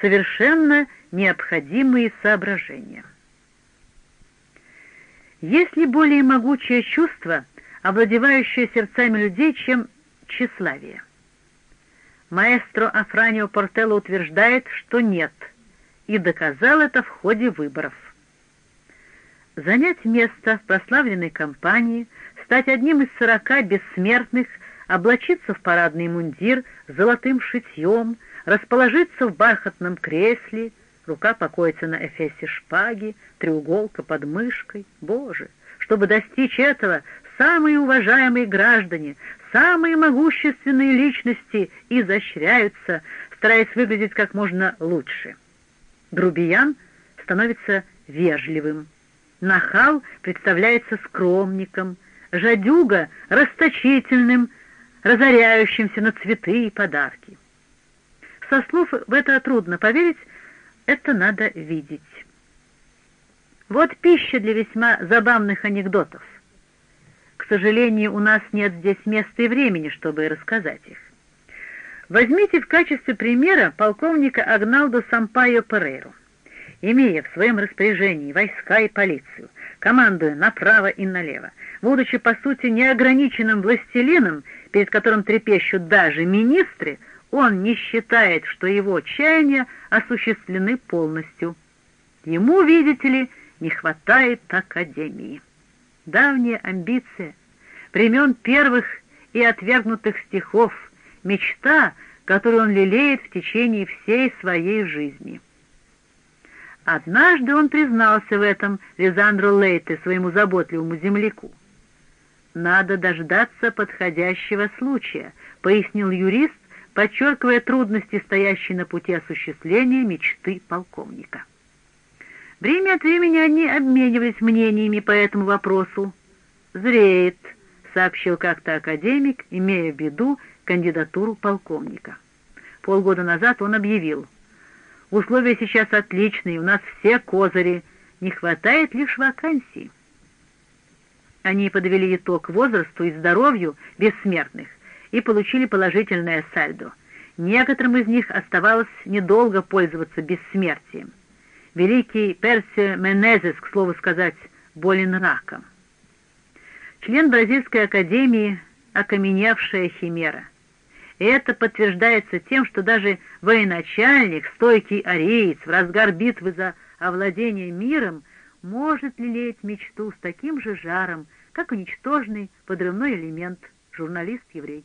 совершенно необходимые соображения. Есть ли более могучее чувство, овладевающее сердцами людей, чем тщеславие? Маэстро Афранио Портелло утверждает, что нет, и доказал это в ходе выборов. Занять место в прославленной компании, стать одним из сорока бессмертных, облачиться в парадный мундир с золотым шитьем, расположиться в бархатном кресле, рука покоится на эфесе шпаги, треуголка под мышкой. Боже, чтобы достичь этого, самые уважаемые граждане, самые могущественные личности изощряются, стараясь выглядеть как можно лучше. Грубиян становится вежливым, нахал представляется скромником, жадюга — расточительным, разоряющимся на цветы и подарки. Со слов в это трудно поверить, это надо видеть. Вот пища для весьма забавных анекдотов. К сожалению, у нас нет здесь места и времени, чтобы рассказать их. Возьмите в качестве примера полковника Агналдо Сампайо Перейру. Имея в своем распоряжении войска и полицию, командуя направо и налево, будучи, по сути, неограниченным властелином, перед которым трепещут даже министры, он не считает, что его чаяния осуществлены полностью. Ему, видите ли, не хватает академии. Давняя амбиция, времен первых и отвергнутых стихов, мечта, которую он лелеет в течение всей своей жизни. Однажды он признался в этом Лизандру Лейте, своему заботливому земляку. «Надо дождаться подходящего случая», — пояснил юрист, подчеркивая трудности, стоящие на пути осуществления мечты полковника. Время от времени они обменивались мнениями по этому вопросу. «Зреет», — сообщил как-то академик, имея в виду кандидатуру полковника. Полгода назад он объявил, «Условия сейчас отличные, у нас все козыри, не хватает лишь вакансий». Они подвели итог возрасту и здоровью бессмертных и получили положительное сальдо. Некоторым из них оставалось недолго пользоваться бессмертием. Великий Персио Менезес, к слову сказать, болен раком. Член Бразильской академии — окаменевшая химера. И это подтверждается тем, что даже военачальник, стойкий ариец, в разгар битвы за овладение миром может лелеять мечту с таким же жаром, как уничтоженный подрывной элемент, журналист-еврей.